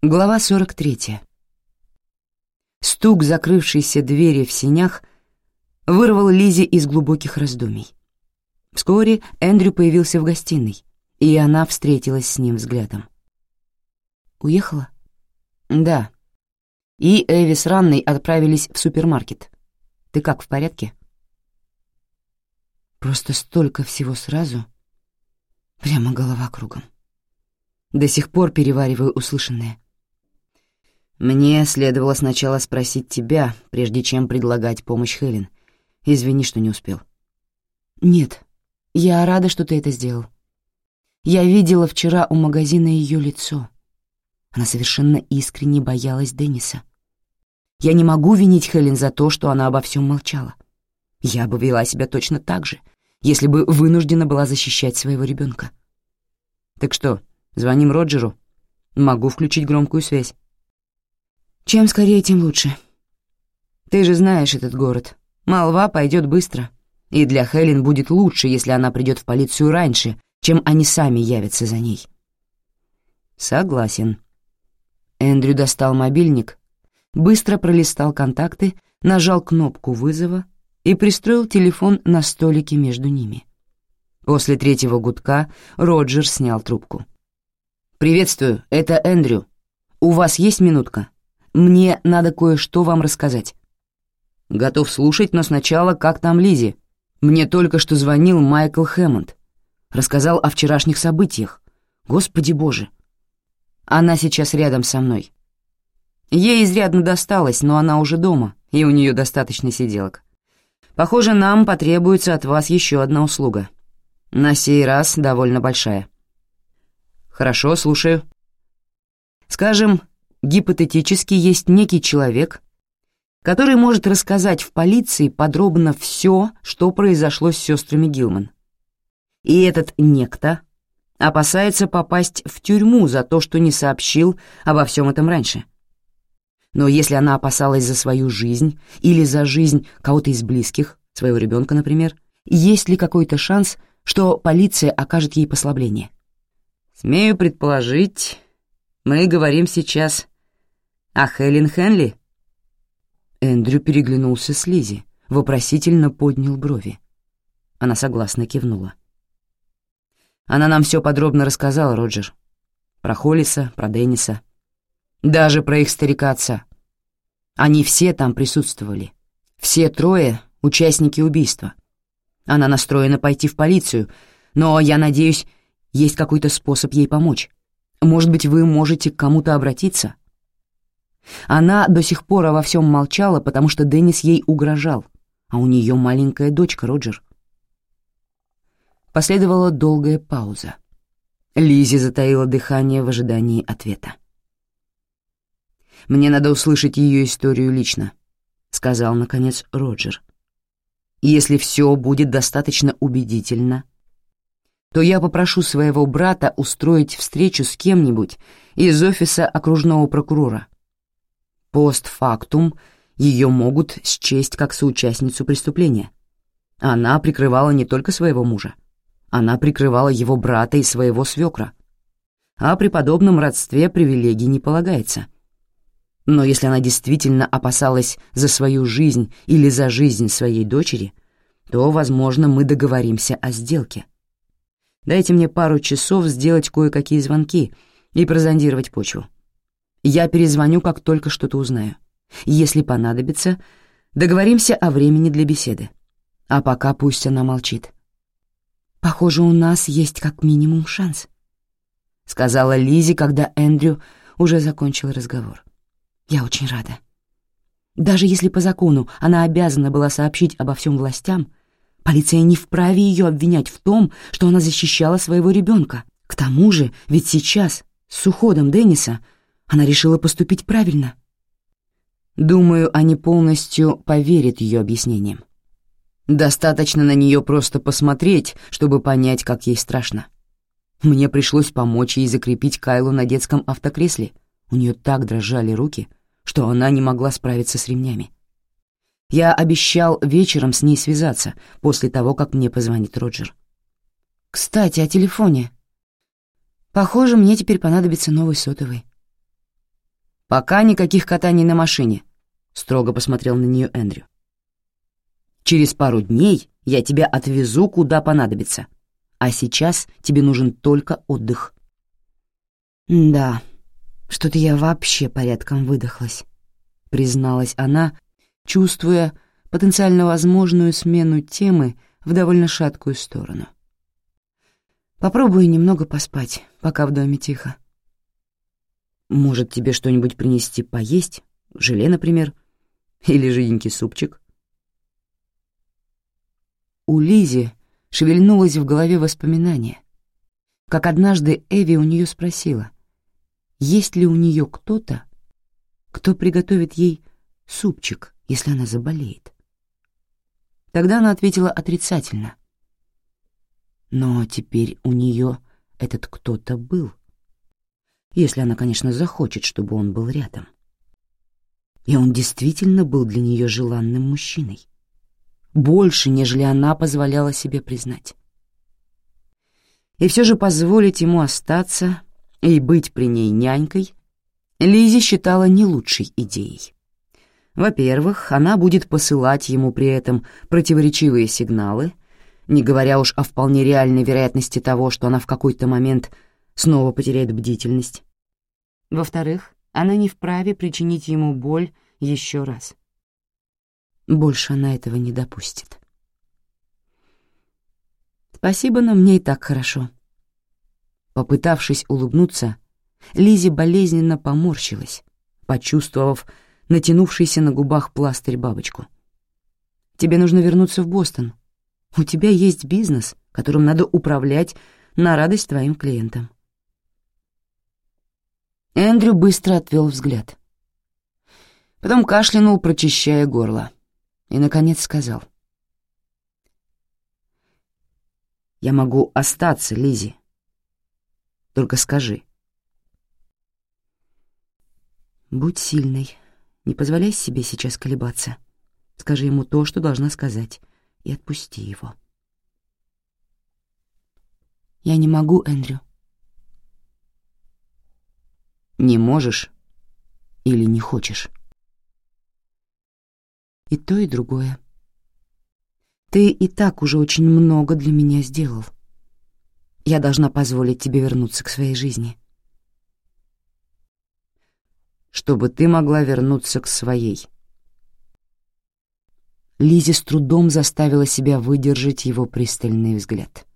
Глава 43. Стук закрывшейся двери в синях вырвал Лизи из глубоких раздумий. Вскоре Эндрю появился в гостиной, и она встретилась с ним взглядом. «Уехала?» «Да. И Эви с Ранной отправились в супермаркет. Ты как, в порядке?» Просто столько всего сразу. Прямо голова кругом. До сих пор перевариваю услышанное. Мне следовало сначала спросить тебя, прежде чем предлагать помощь Хелен. Извини, что не успел. Нет, я рада, что ты это сделал. Я видела вчера у магазина ее лицо. Она совершенно искренне боялась Денниса. Я не могу винить Хелен за то, что она обо всем молчала. Я бы вела себя точно так же, если бы вынуждена была защищать своего ребенка. Так что, звоним Роджеру? Могу включить громкую связь. Чем скорее, тем лучше. Ты же знаешь этот город. Молва пойдет быстро. И для Хелен будет лучше, если она придет в полицию раньше, чем они сами явятся за ней. Согласен. Эндрю достал мобильник, быстро пролистал контакты, нажал кнопку вызова и пристроил телефон на столике между ними. После третьего гудка Роджер снял трубку. «Приветствую, это Эндрю. У вас есть минутка?» Мне надо кое-что вам рассказать». «Готов слушать, но сначала как там Лизи? Мне только что звонил Майкл Хэммонд. Рассказал о вчерашних событиях. Господи боже. Она сейчас рядом со мной. Ей изрядно досталось, но она уже дома, и у нее достаточно сиделок. Похоже, нам потребуется от вас еще одна услуга. На сей раз довольно большая». «Хорошо, слушаю». «Скажем, гипотетически есть некий человек, который может рассказать в полиции подробно все, что произошло с сестрами Гилман. И этот некто опасается попасть в тюрьму за то, что не сообщил обо всем этом раньше. Но если она опасалась за свою жизнь или за жизнь кого-то из близких, своего ребенка, например, есть ли какой-то шанс, что полиция окажет ей послабление? Смею предположить, мы говорим сейчас о Хелен Хенли. Эндрю переглянулся с Лизи, вопросительно поднял брови. Она согласно кивнула. Она нам все подробно рассказала, Роджер. Про Холлиса, про Денниса. Даже про их старика отца. Они все там присутствовали. Все трое — участники убийства. Она настроена пойти в полицию, но, я надеюсь, есть какой-то способ ей помочь. Может быть, вы можете к кому-то обратиться?» Она до сих пор во всем молчала, потому что Деннис ей угрожал, а у нее маленькая дочка, Роджер. Последовала долгая пауза. Лизи затаила дыхание в ожидании ответа. «Мне надо услышать ее историю лично», — сказал, наконец, Роджер. «Если все будет достаточно убедительно, то я попрошу своего брата устроить встречу с кем-нибудь из офиса окружного прокурора. Постфактум ее могут счесть как соучастницу преступления. Она прикрывала не только своего мужа, она прикрывала его брата и своего свекра. А при подобном родстве привилегий не полагается. Но если она действительно опасалась за свою жизнь или за жизнь своей дочери, то, возможно, мы договоримся о сделке. Дайте мне пару часов сделать кое-какие звонки и прозондировать почву. Я перезвоню, как только что-то узнаю. Если понадобится, договоримся о времени для беседы. А пока пусть она молчит. «Похоже, у нас есть как минимум шанс», — сказала Лизи, когда Эндрю уже закончил разговор. «Я очень рада. Даже если по закону она обязана была сообщить обо всем властям, Полиция не вправе ее обвинять в том, что она защищала своего ребенка. К тому же, ведь сейчас, с уходом Денниса, она решила поступить правильно. Думаю, они полностью поверят ее объяснениям. Достаточно на нее просто посмотреть, чтобы понять, как ей страшно. Мне пришлось помочь ей закрепить Кайлу на детском автокресле. У нее так дрожали руки, что она не могла справиться с ремнями. Я обещал вечером с ней связаться после того, как мне позвонит Роджер. Кстати, о телефоне. Похоже, мне теперь понадобится новый сотовый. «Пока никаких катаний на машине», — строго посмотрел на нее Эндрю. «Через пару дней я тебя отвезу, куда понадобится. А сейчас тебе нужен только отдых». «Да, что-то я вообще порядком выдохлась», — призналась она, чувствуя потенциально возможную смену темы в довольно шаткую сторону. «Попробую немного поспать, пока в доме тихо». «Может, тебе что-нибудь принести поесть? Желе, например? Или жиденький супчик?» У Лизи шевельнулось в голове воспоминание, как однажды Эви у нее спросила, есть ли у нее кто-то, кто приготовит ей супчик, если она заболеет. Тогда она ответила отрицательно. Но теперь у нее этот кто-то был, если она, конечно, захочет, чтобы он был рядом. И он действительно был для нее желанным мужчиной. Больше, нежели она позволяла себе признать. И все же позволить ему остаться и быть при ней нянькой Лизи считала не лучшей идеей. Во-первых, она будет посылать ему при этом противоречивые сигналы, не говоря уж о вполне реальной вероятности того, что она в какой-то момент снова потеряет бдительность. Во-вторых, она не вправе причинить ему боль еще раз. Больше она этого не допустит. «Спасибо, но мне и так хорошо», Попытавшись улыбнуться, Лизи болезненно поморщилась, почувствовав натянувшийся на губах пластырь бабочку. «Тебе нужно вернуться в Бостон. У тебя есть бизнес, которым надо управлять на радость твоим клиентам». Эндрю быстро отвел взгляд. Потом кашлянул, прочищая горло, и, наконец, сказал. «Я могу остаться, Лизи. Только скажи. Будь сильной. Не позволяй себе сейчас колебаться. Скажи ему то, что должна сказать, и отпусти его. Я не могу, Эндрю. Не можешь или не хочешь? И то, и другое. Ты и так уже очень много для меня сделал. Я должна позволить тебе вернуться к своей жизни. Чтобы ты могла вернуться к своей. Лизи с трудом заставила себя выдержать его пристальный взгляд.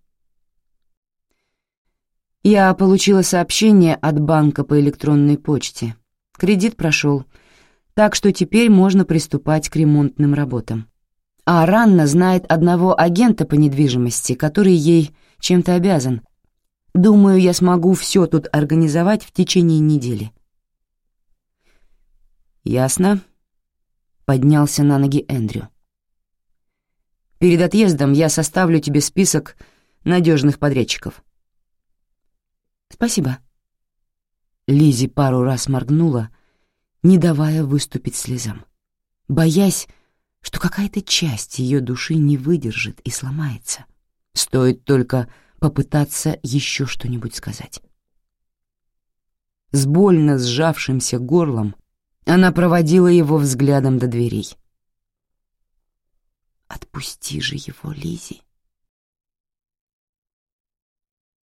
Я получила сообщение от банка по электронной почте. Кредит прошел, так что теперь можно приступать к ремонтным работам. А Ранна знает одного агента по недвижимости, который ей чем-то обязан. Думаю, я смогу все тут организовать в течение недели». «Ясно», — поднялся на ноги Эндрю. «Перед отъездом я составлю тебе список надежных подрядчиков». «Спасибо». Лизи пару раз моргнула, не давая выступить слезам, боясь, что какая-то часть ее души не выдержит и сломается. Стоит только попытаться еще что-нибудь сказать. С больно сжавшимся горлом она проводила его взглядом до дверей. «Отпусти же его, Лизи.